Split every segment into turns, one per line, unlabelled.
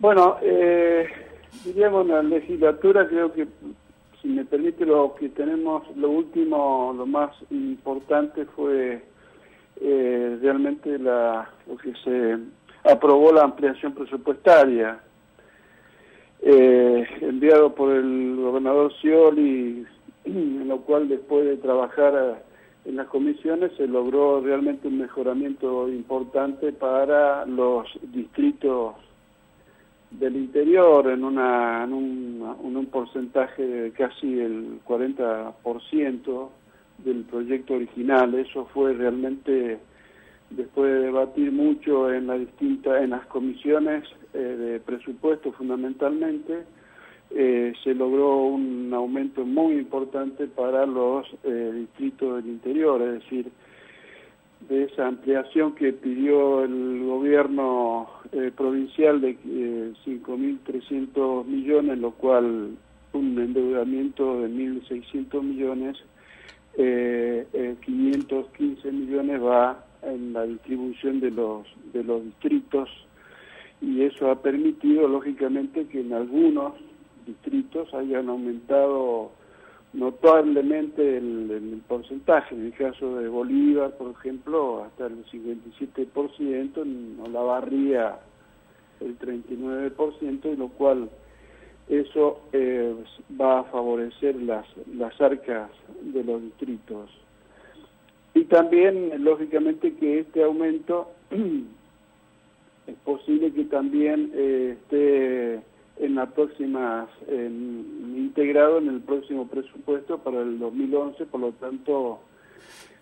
Bueno, eh, diríamos la legislatura creo que, si me permite, lo que tenemos, lo último, lo más importante fue eh, realmente la, lo que se aprobó la ampliación presupuestaria eh, enviado por el gobernador Scioli, en lo cual después de trabajar en las comisiones se logró realmente un mejoramiento importante para los distritos del interior en, una, en, un, un porcentaje de casi el 40% del proyecto original. Eso fue realmente después de debatir mucho en, la distinta, en las comisiones eh, de presupuesto fundamentalmente, eh, se logró un aumento muy importante para los eh, distritos del interior, es decir, de esa ampliación que pidió el gobierno provincial de 5.300 millones, lo cual un endeudamiento de 1.600 millones, 515 millones va en la distribución de los, de los distritos. Y eso ha permitido lógicamente que en algunos distritos hayan aumentado notablemente el, porcentaje. En el caso de Bolívar, por ejemplo, hasta el 57%, no la barría el 39%, y lo cual eso eh, va a favorecer las, las arcas de los distritos. Y también, lógicamente, que este aumento es posible que también eh, esté en la próxima, integrado en el próximo presupuesto para el 2011, por lo tanto,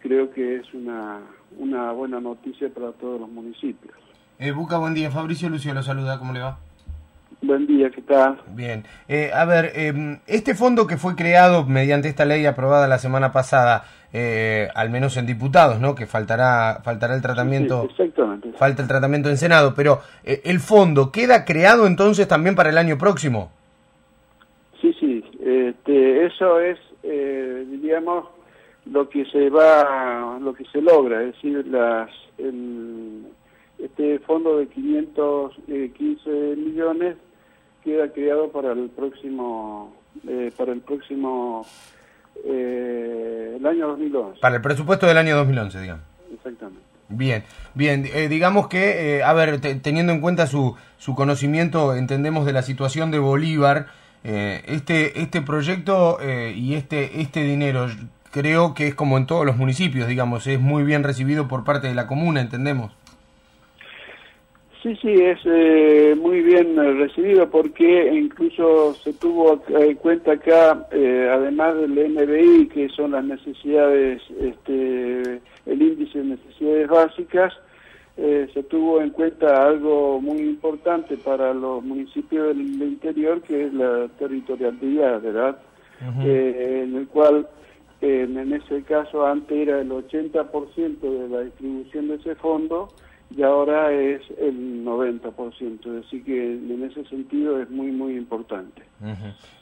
creo que es una, una buena noticia para todos los municipios.
Eh, Buca, buen día. Fabricio Lucio lo saluda, ¿cómo le va?
Buen día, ¿qué tal?
Bien. Eh, a ver, em, este fondo que fue creado mediante esta ley aprobada la semana pasada, eh, al menos en diputados, ¿no? Que faltará faltará el tratamiento.
exactamente.
Falta el tratamiento en Senado, pero eh, el fondo queda creado entonces también para el año próximo.
Sí, sí. Este, eso es, eh, diríamos, lo que se va, lo que se logra, es decir, las este fondo de 515 millones queda creado para el próximo para el próximo eh, el año 2011.
Para el presupuesto del año 2011, digamos.
Exactamente.
Bien, bien, eh, digamos que, eh, a ver, teniendo en cuenta su, su conocimiento, entendemos de la situación de Bolívar, eh, este, este proyecto y este, este dinero creo que es como en todos los municipios, digamos, es muy bien recibido por parte de la comuna, entendemos.
Sí, sí, es eh, muy bien eh, recibido porque incluso se tuvo en cuenta acá, eh, además del NBI, que son las necesidades, este, el índice de necesidades básicas, se tuvo en cuenta algo muy importante para los municipios del interior, que es la territorialidad, ¿verdad? en el cual, en ese caso, antes era el 80% de la distribución de ese fondo, y ahora es el 90%, así que en ese sentido es muy, muy importante.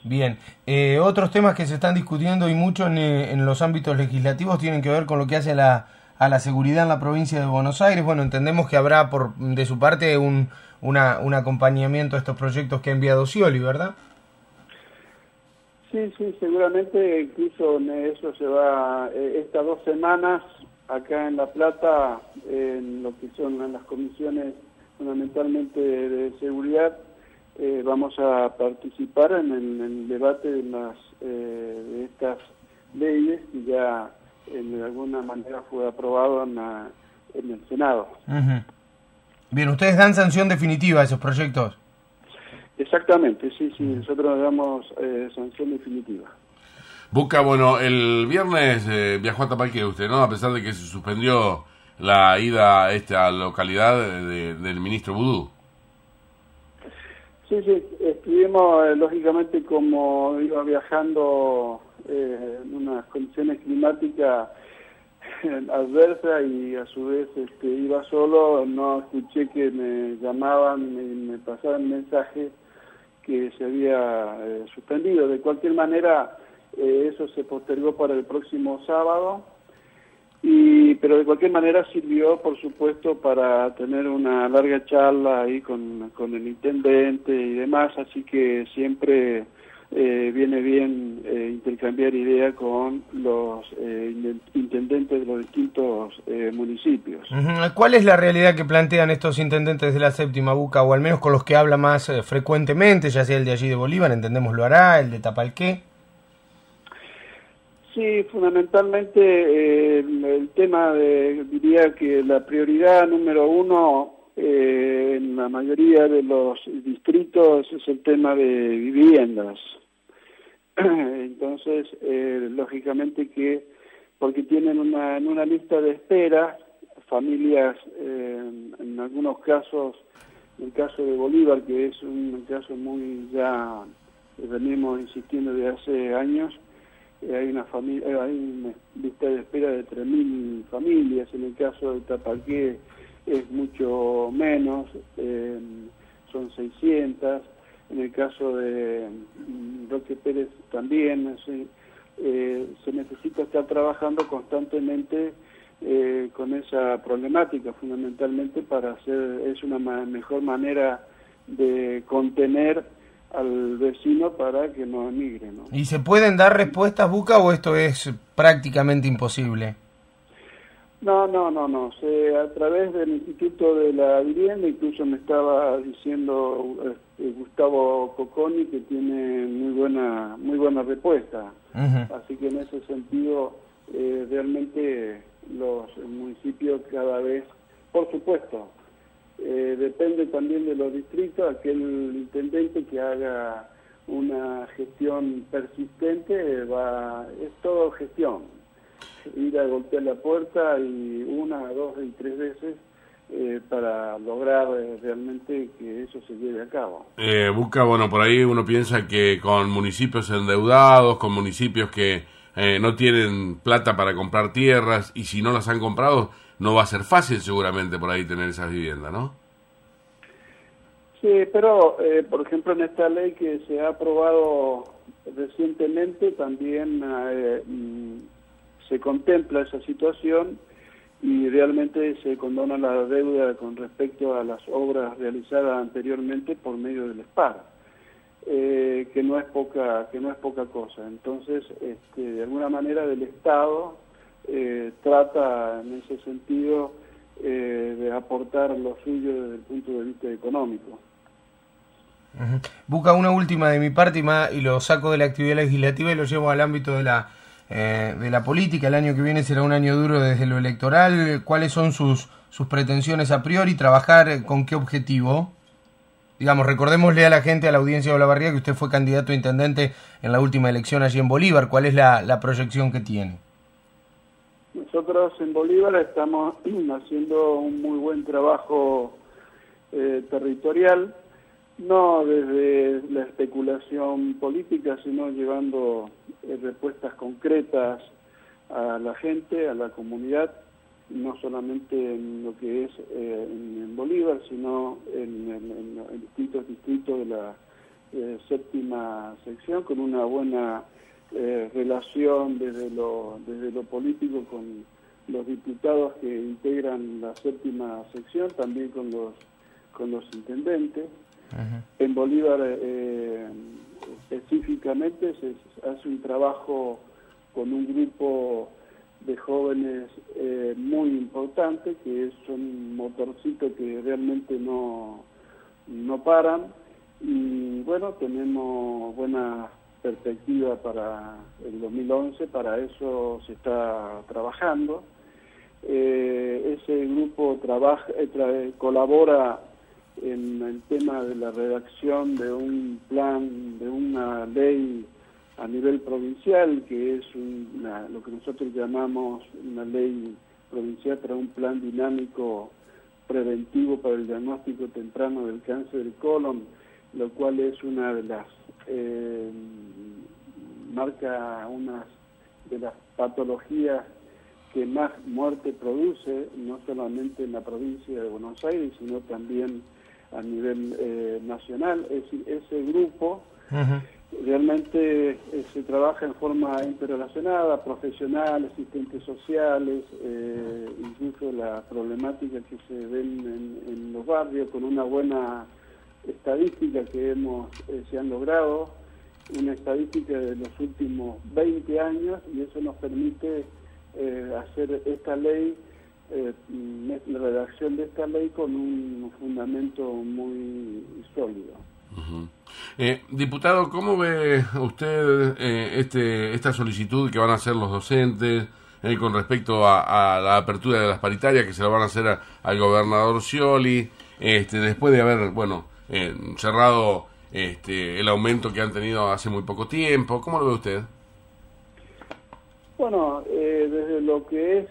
Bien, eh, otros temas que se están discutiendo y mucho en, eh, en, los ámbitos legislativos tienen que ver con lo que hace a la, a la seguridad en la provincia de Buenos Aires. Bueno, entendemos que habrá por de su parte un, una, un acompañamiento a estos proyectos que ha enviado Scioli, ¿verdad?
Sí, sí, seguramente incluso eso se va, eh, estas dos semanas acá en La Plata, en lo que son las comisiones fundamentalmente de, seguridad, eh, vamos a participar en el, debate de, las, eh, de estas leyes que ya en, de alguna manera fue aprobado en, en el Senado.
Bien, ¿ustedes dan sanción definitiva a esos proyectos?
Exactamente, sí, sí, nosotros damos eh, sanción definitiva.
Busca, bueno, el viernes eh, viajó a Tapalqué usted, ¿no? A pesar de que se suspendió la ida a esta localidad del ministro Vudú.
Sí, sí, estuvimos, eh, lógicamente, como iba viajando eh, en unas condiciones climáticas adversas y a su vez este, iba solo, no escuché que me llamaban y me pasaban mensajes que se había suspendido. De cualquier manera, eh, eso se postergó para el próximo sábado Y, pero de cualquier manera sirvió, por supuesto, para tener una larga charla ahí con, con el intendente y demás, así que siempre eh, viene bien eh, intercambiar ideas con los eh, intendentes de los distintos municipios.
¿Cuál es la realidad que plantean estos intendentes de la séptima Buca, o al menos con los que habla más frecuentemente, ya sea el de allí de Bolívar, entendemos lo hará, el de Tapalqué?
Sí, fundamentalmente el, tema de, diría que la prioridad número uno en la mayoría de los distritos es el tema de viviendas. Entonces, eh, lógicamente que, porque tienen una, en una lista de espera, familias, eh, en algunos casos, en el caso de Bolívar, que es un caso muy ya, venimos insistiendo de hace años, eh, hay una familia, hay una lista de espera de 3.000 familias, en el caso de Tapaqué es mucho menos, son 600, en el caso de mm, Roque Pérez también, eh, se necesita estar trabajando constantemente eh, con esa problemática, fundamentalmente para hacer, es una mejor manera de contener al vecino para que no emigre. ¿no?
¿Y se pueden dar respuestas, Buca, o esto es prácticamente imposible?
No, no, no, no. Se, a través del Instituto de la Vivienda, incluso me estaba diciendo este, Gustavo Coconi que tiene muy buena, muy buena respuesta. Así que en ese sentido, eh, realmente los municipios cada vez, por supuesto, eh, depende también de los distritos, aquel intendente que haga una gestión persistente va, es todo gestión ir a golpear la puerta y una, dos y tres veces eh, para lograr eh, realmente que eso se lleve a cabo.
Eh, busca, bueno, por ahí uno piensa que con municipios endeudados, con municipios que eh, no tienen plata para comprar tierras y si no las han comprado, no va a ser fácil seguramente por ahí tener esas viviendas, ¿no?
Sí, pero por ejemplo en esta ley que se ha aprobado recientemente también mm, se contempla esa situación y realmente se condona la deuda con respecto a las obras realizadas anteriormente por medio del SPAR, eh, que no es poca que no es poca cosa. Entonces, este, de alguna manera el Estado eh, trata en ese sentido eh, de aportar lo suyo desde el punto de vista económico.
Busca una última de mi parte y, lo saco de la actividad legislativa y lo llevo al ámbito de la eh, de la política. El año que viene será un año duro desde lo electoral. ¿Cuáles son sus, sus pretensiones a priori? ¿Trabajar con qué objetivo? Digamos, recordémosle a la gente, a la audiencia de Olavarría, que usted fue candidato a intendente en la última elección allí en Bolívar. ¿Cuál es la, la proyección que tiene?
Nosotros en Bolívar estamos haciendo un muy buen trabajo eh, territorial no desde la especulación política, sino llevando eh, respuestas concretas a la gente, a la comunidad, no solamente en lo que es eh, en, Bolívar, sino en, distintos distritos de la eh, séptima sección, con una buena relación desde lo, desde lo político con los diputados que integran la séptima sección, también con los, con los intendentes. En Bolívar eh, específicamente se hace un trabajo con un grupo de jóvenes eh, muy importante que son motorcitos que realmente no, no paran y bueno, tenemos buena perspectiva para el 2011, para eso se está trabajando. Eh, ese grupo trabaja, colabora en el tema de la redacción de un plan, de una ley a nivel provincial, que es lo que nosotros llamamos una ley provincial para un plan dinámico preventivo para el diagnóstico temprano del cáncer del colon, lo cual es una de las, eh, marca una de las patologías que más muerte produce, no solamente en la provincia de Buenos Aires, sino también a nivel eh, nacional. Es decir, ese grupo realmente eh, se trabaja en forma interrelacionada, profesional, asistentes sociales, eh, incluso la problemática que se ven en, los barrios con una buena estadística que hemos eh, se han logrado, una estadística de los últimos 20 años y eso nos permite hacer esta ley, la redacción de esta ley con un fundamento muy sólido.
Eh, diputado, ¿cómo ve usted eh, este, esta solicitud que van a hacer los docentes eh, con respecto a, la apertura de las paritarias que se la van a hacer al gobernador Scioli, este, después de haber, bueno, cerrado este, el aumento que han tenido hace muy poco tiempo? ¿Cómo lo ve usted?
Bueno, desde lo que es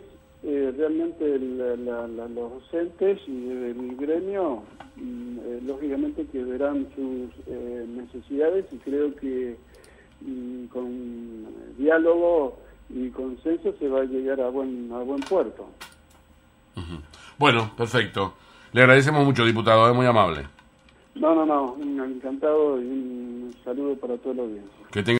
realmente los docentes y el gremio, Mm, eh, lógicamente que verán sus eh, necesidades y creo que mm, con diálogo y consenso se va a llegar a buen, a buen puerto.
Bueno, perfecto. Le agradecemos mucho, diputado, es muy amable.
No, no, no, encantado y un saludo para todos los días.